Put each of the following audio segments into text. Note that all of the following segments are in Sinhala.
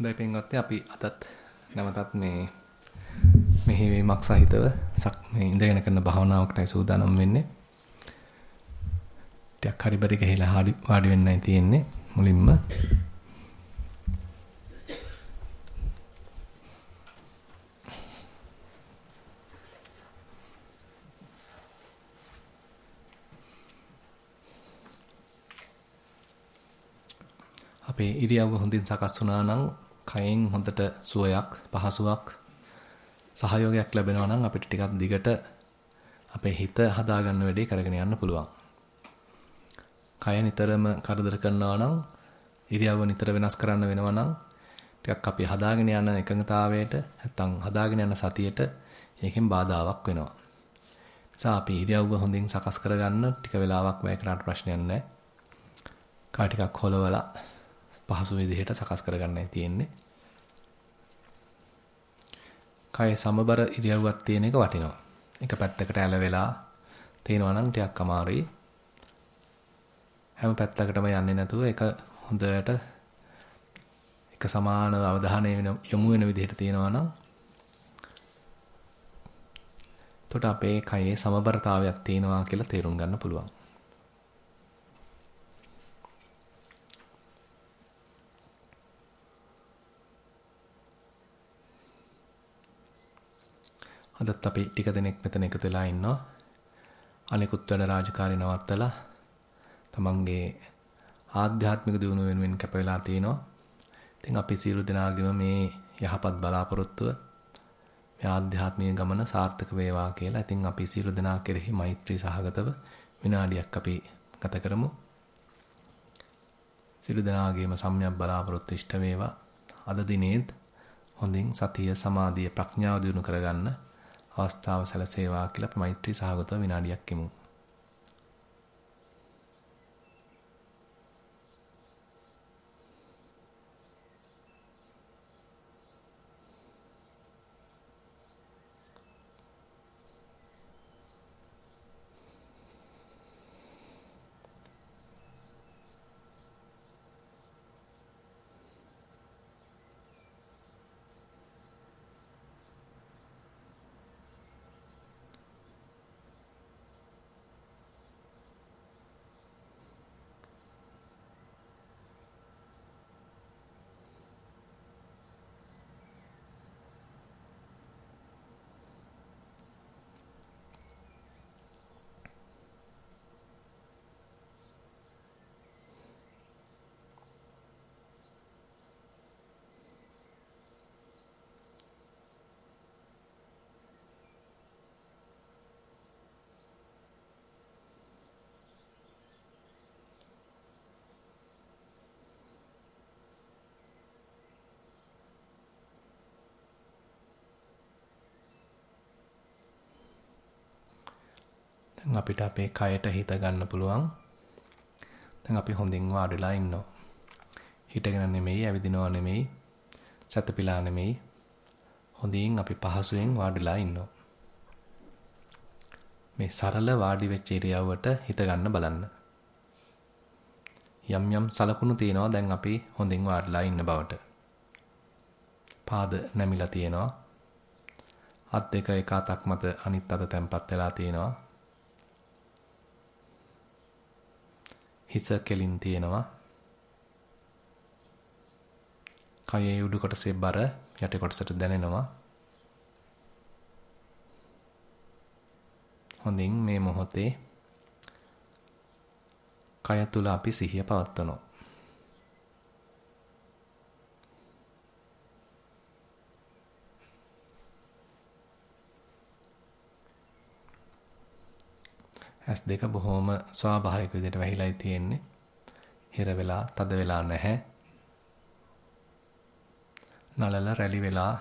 හොඳයි පින්වත්නි අපි අදත් නැවතත් මේ මෙහෙවීමක් සහිතව සක් මේ ඉඳගෙන කරන භාවනාවකටයි සූදානම් වෙන්නේ. ටිකක් හරි බරි ගහලා වාඩි වෙන්නයි තියෙන්නේ මුලින්ම. අපේ ඉරියව්ව හොඳින් සකස් වුණා නම් කයෙන් හොඳට සුවයක් පහසුවක් සහයෝගයක් ලැබෙනවා නම් අපිට ටිකක් දිගට අපේ හිත හදාගන්න වැඩේ කරගෙන යන්න පුළුවන්. කය නිතරම කරදර කරනවා නම් ඉරියව්ව නිතර වෙනස් කරන්න වෙනවා නම් ටිකක් අපි හදාගෙන යන එකඟතාවයට නැත්තම් හදාගෙන යන සතියට ඒකෙන් බාධාවක් වෙනවා. නිසා අපි ඉරියව්ව හොඳින් සකස් කරගන්න ටික වෙලාවක් වැය කරාට ප්‍රශ්නයක් නැහැ. කා ටිකක් හොලවලා පහසු විදිහට සකස් කරගන්නයි තියෙන්නේ. කය සමබර ඉරියව්වක් තියෙන එක වටිනවා. එක පැත්තකට ඇල වෙලා තේනවා නම් ටිකක් අමාරුයි. හැම පැත්තකටම යන්නේ නැතුව එක හොඳට එක සමාන අවධානය යොමු වෙන විදිහට තියෙනවා නම් එතකොට අපේ කයේ සමබරතාවයක් තියෙනවා කියලා තේරුම් ගන්න පුළුවන්. අදත් අපි ටික දෙනෙක් මෙතන එකතු වෙලා ඉන්නවා. අනිකුත් වැඩ රාජකාරි නවත්තලා තමන්ගේ ආධ්‍යාත්මික දියුණුව වෙනුවෙන් කැප වෙලා තිනවා. ඉතින් අපි සියලු දෙනාගේම මේ යහපත් බලාපොරොත්තුව මේ ආධ්‍යාත්මික ගමන සාර්ථක වේවා කියලා. ඉතින් අපි සියලු දෙනා කෙරෙහි මෛත්‍රී සහගතව විනාඩියක් අපි ගත කරමු. සියලු දෙනාගේම සම්‍යක් බලාපොරොත්තු ඉෂ්ට වේවා. අද දිනේත් හොඳින් සතිය සමාධිය ප්‍රඥාව දිනු කරගන්න අවස්ථාව සැලසේවා කියලා අපි මෛත්‍රී සහගතව විනාඩියක් යමු. දැන් අපිට අපේ කයට හිත ගන්න පුළුවන්. දැන් අපි හොඳින් වාඩිලා ඉන්නවා. හිටගෙන නෙමෙයි, ඇවිදිනවා නෙමෙයි, සතපිලා නෙමෙයි. හොඳින් අපි පහසුවෙන් වාඩිලා ඉන්නවා. මේ සරල වාඩි වෙච්ච ඉරියව්වට හිත ගන්න බලන්න. යම් යම් සලකුණු තියෙනවා දැන් අපි හොඳින් වාඩිලා ඉන්න බවට. පාද නැමිලා තියෙනවා. අත් දෙක එක අතක් මත අනිත් අත තැම්පත් වෙලා තියෙනවා. හිස කෙලින් තියෙනවා. කයේ උඩු කොටසේ බර යට කොටසට දැනෙනවා. හොඳින් මේ මොහොතේ කය තුල අපි සිහිය පවත්වනවා. ඇස් දෙක බොහොම ස්වාභාවික විදිහට වැහිලායි තියෙන්නේ. හිර වෙලා, තද වෙලා නැහැ. නලල රැලි වෙලා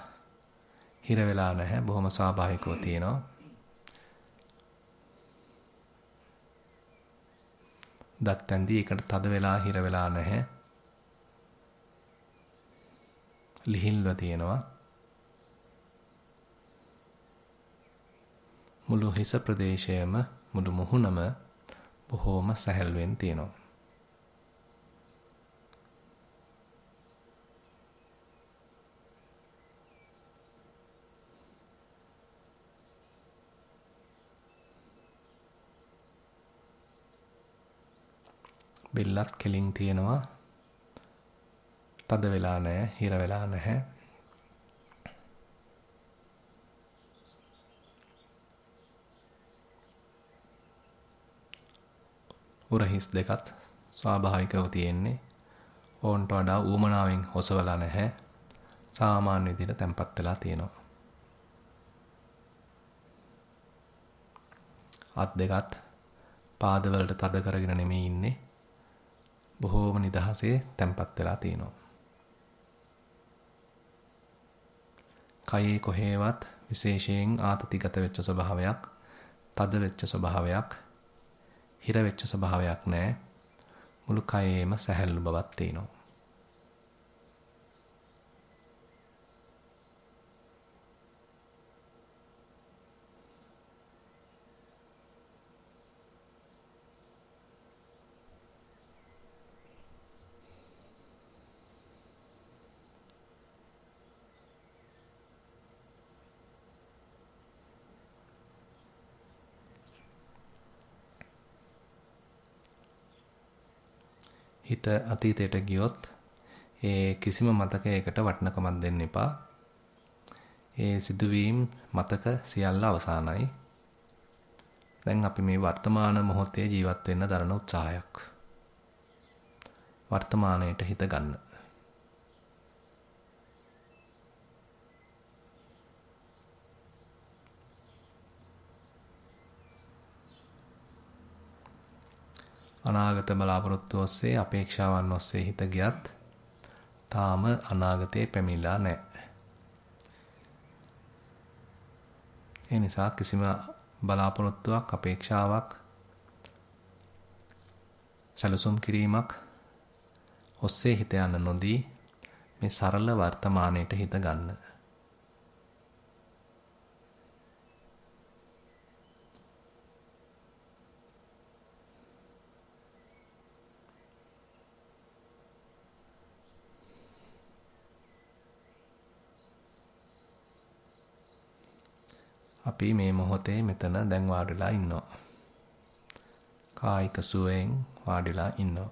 හිර වෙලා නැහැ. බොහොම ස්වාභාවිකව තියෙනවා. දත් ඇන්දි එකට තද වෙලා හිර වෙලා නැහැ. ලිහිල්ව තියෙනවා. මුළු හිස ප්‍රදේශයම මුළු මුහුණම බොහෝම සැහැල්ලුවෙන් තියෙනවා. බෙල්ලත් කෙලින් තියෙනවා. තද වෙලා නැහැ, හිර වෙලා නැහැ. උරහිස් දෙකත් ස්වාභාවිකව තියෙන්නේ. ඕන්ට වඩා ඌමනාවෙන් හොසවලා නැහැ. සාමාන්‍ය විදිහට තැම්පත් වෙලා තියෙනවා. අත් දෙකත් පාදවලට තද කරගෙන නෙමෙයි ඉන්නේ. බොහෝම නිදහසේ තැම්පත් වෙලා තියෙනවා. කයේ කොහේවත් විශේෂයෙන් ආතතිගත වෙච්ච ස්වභාවයක්, තද වෙච්ච ස්වභාවයක්, හිර වෙච්ච ස්වභාවයක් නැහැ. මුළු කයේම සැහැල්ලු බවක් තියෙනවා. හිත අතීතයට ගියොත් ඒ කිසිම මතකයකට වටිනකමක් දෙන්න එපා. ඒ සිදුවීම් මතක සියල්ල අවසానයි. දැන් අපි මේ වර්තමාන මොහොතේ ජීවත් වෙන්න දරන උත්සාහයක්. වර්තමානයට හිත ගන්න. අනාගත බලාපොරොත්තු ඔස්සේ අපේක්ෂාවන් ඔස්සේ හිත ගියත් තාම අනාගතේ පැමිණලා නැහැ. ඒ නිසා කිසිම බලාපොරොත්තුවක් අපේක්ෂාවක් සැලසුම් කිරීමක් ඔස්සේ හිත යන්න නොදී මේ සරල වර්තමානයට හිත ගන්න. අපි මේ මොහොතේ මෙතන දැන් වාඩිලා ඉන්නවා. කායික සුවයෙන් වාඩිලා ඉන්නවා.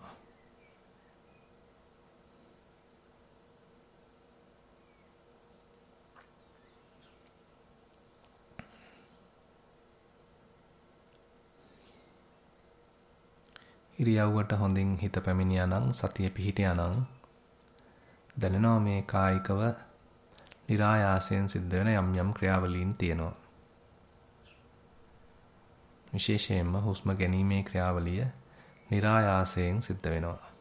ඉරියව්වට හොඳින් හිත පැමිණියා නම් සතිය පිහිටියා නම් දැනෙනවා මේ කායිකව નિરાයාසයෙන් සිද්ධ වෙන යම් යම් ක්‍රියාවලීන් තියෙනවා. විශේෂයෙන්ම හුස්ම ගැනීමේ ක්‍රියාවලිය નિરાයාසයෙන් සිද්ධ වෙනවා.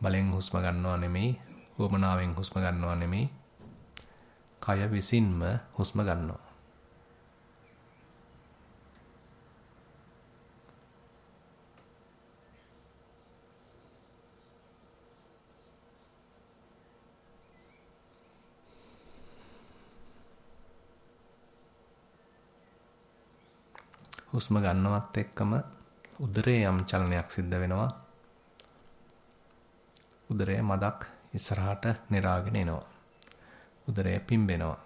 බලෙන් හුස්ම ගන්නවා නෙමෙයි, උවමනාවෙන් හුස්ම ගන්නවා නෙමෙයි. කය විසින්ම හුස්ම ගන්නවා. හුස්ම ගන්නවත් එක්කම උදරයේ යම් චලනයක් සිද්ධ වෙනවා. උදරයේ මදක් ඉස්සරහට නිරාගෙන එනවා. උදරය පිම්බෙනවා.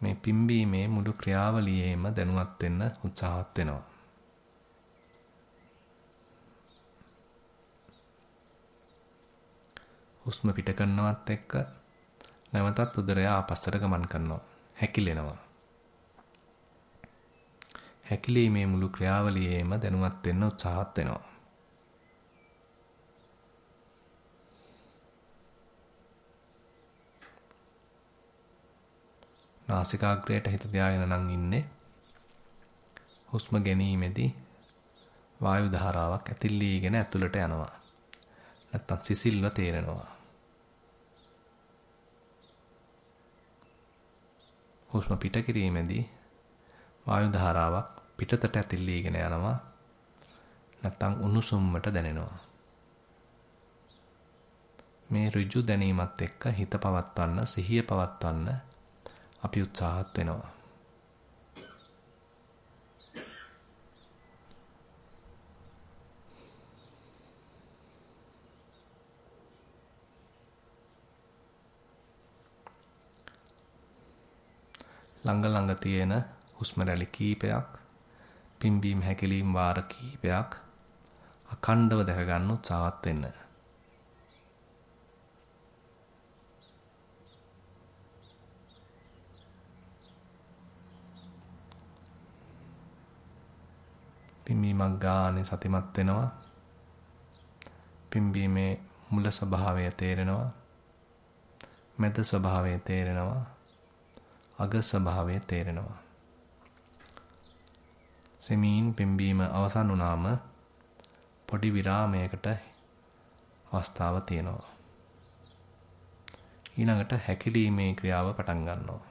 මේ පිම්බීමේ මුළු ක්‍රියාවලියේම දැනුවත් වෙන්න උත්සාහත් වෙනවා. හුස්ම පිට කරනවත් එක්ක නැවතත් උදරය ආපස්සට ගමන් කරනවා. හැකිලෙනවා. හැකිලීමේ මුළු ක්‍රියාවලියේම දැනුවත් වෙන්න උත්සාහත් වෙනවා. නාසිකාග්‍රයට හිත තියාගෙන නම් ඉන්නේ. හුස්ම ගැනීමේදී වායු ධාරාවක් ඇතිල්ලීගෙන ඇතුළට යනවා. නැත්තම් සිසිල්ව තේරෙනවා. හුස්ම පිට කිරීමේදී වායු ධාරාවක් පිටතට ඇතිල්ලීගෙන යනවා. නැත්තම් උණුසුම්මට දැනෙනවා. මේ ඍජු දැනීමත් එක්ක හිත පවත්වන්න, සිහිය පවත්වන්න අපි උත්සාහත් වෙනවා. ළඟ ළඟ තියෙන හුස්ම රැලි කීපයක් පිම්බීම හැකිලිම් වාර කීපයක් අඛණ්ඩව දැක ගන්න උත්සාහවත් වෙන්න. පිම්බීමක් ගානේ සතිමත් වෙනවා. පිම්බීමේ මුල ස්වභාවය තේරෙනවා. මැද ස්වභාවය තේරෙනවා. අග ස්වභාවය තේරෙනවා. සෙමීන් පිම්බීම අවසන් වුණාම පොඩි විරාමයකට අවස්ථාව තියෙනවා. ඊළඟට හැකිලීමේ ක්‍රියාව පටන් ගන්නවා.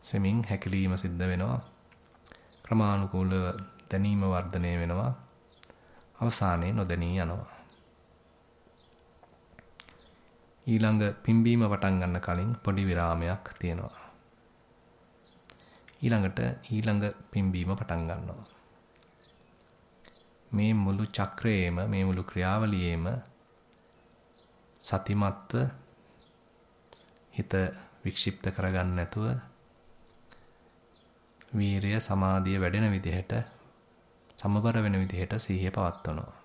සෙමින් හැකිලීම සිද්ධ වෙනවා. ක්‍රමානුකූලව දැනීම වර්ධනය වෙනවා. අවසානයේ නොදැනී යනවා. ඊළඟ පිම්බීම පටන් ගන්න කලින් පොඩි විරාමයක් තියෙනවා. ඊළඟට ඊළඟ පිම්බීම පටන් ගන්නවා. මේ මුළු චක්‍රයේම මේ මුළු ක්‍රියාවලියේම සතිමත්ව හිත වික්ෂිප්ත කරගන්න නැතුව වීරිය සමාධිය වැඩෙන විදිහට සමබර වෙන විදිහට සිහිය පවත්වනවා.